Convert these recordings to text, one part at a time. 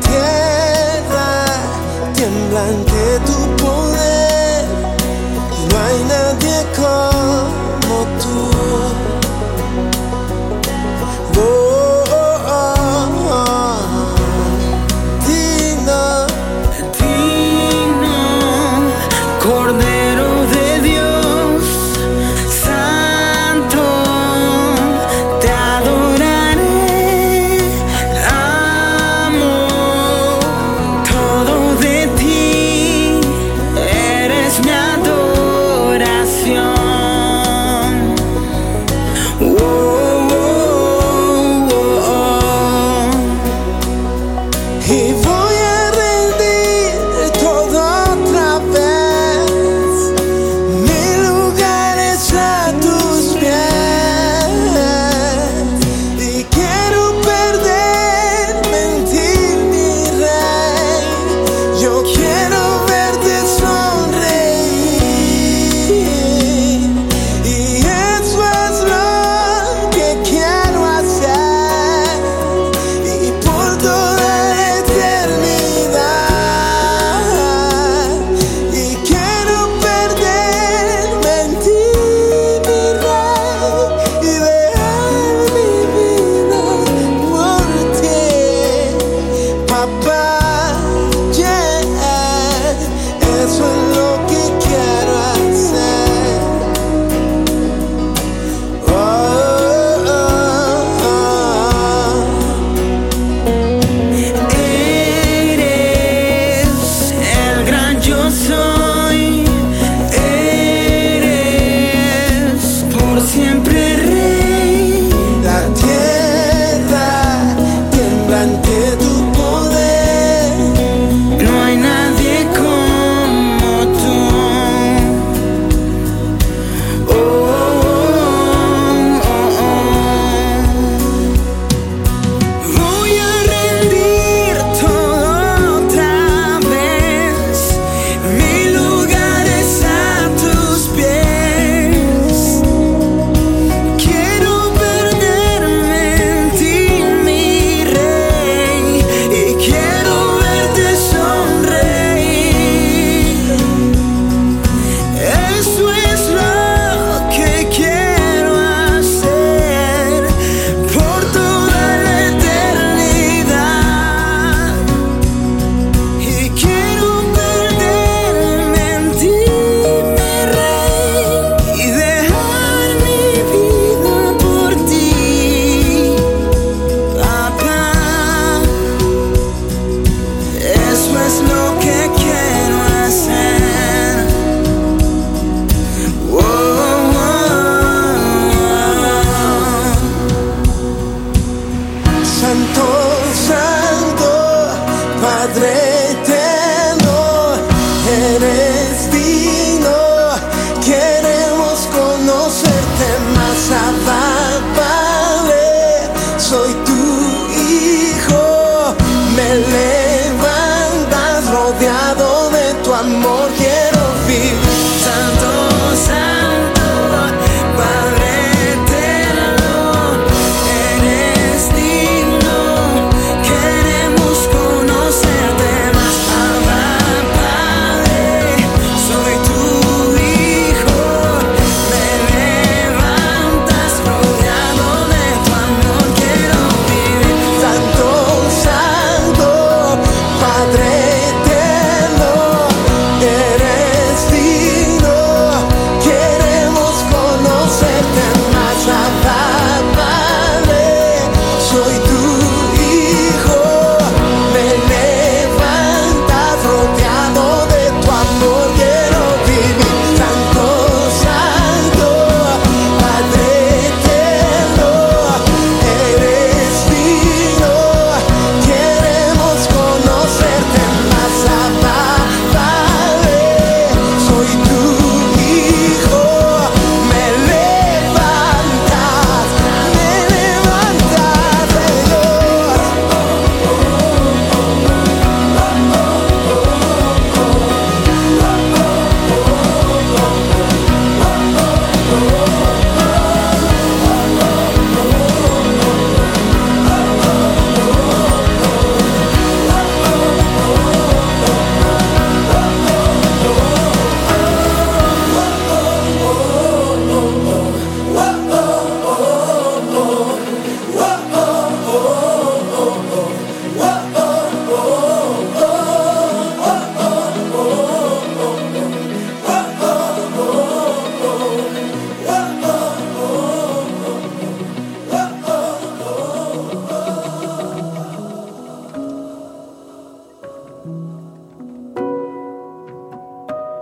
天蓝，天蓝 madre.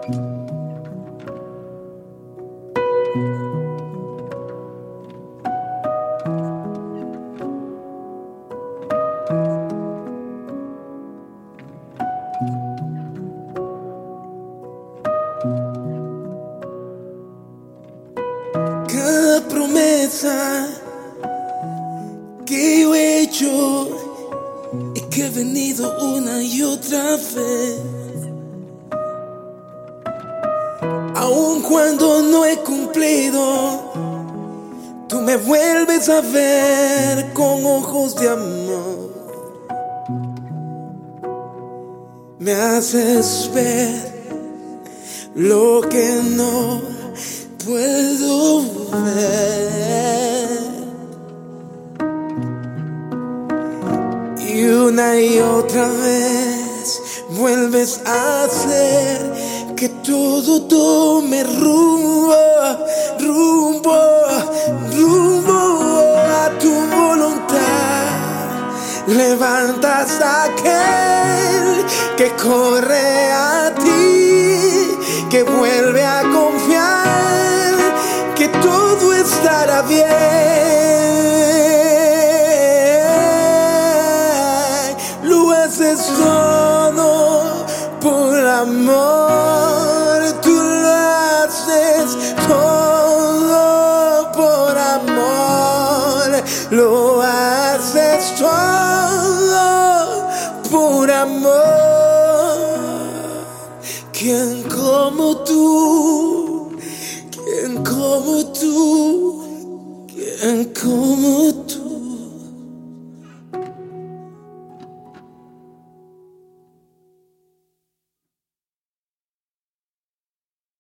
que he hecho y que he venido una y otra vez. Aun cuando no he cumplido, tú me vuelves a ver con ojos de amor. Me haces ver lo que no puedo ver. Y una y otra vez vuelves a que todo tome rumbo, rumbo, rumbo a tu voluntad. Levantas a aquel que corre a ti, que vuelve a confiar, que todo estará bien. Amor,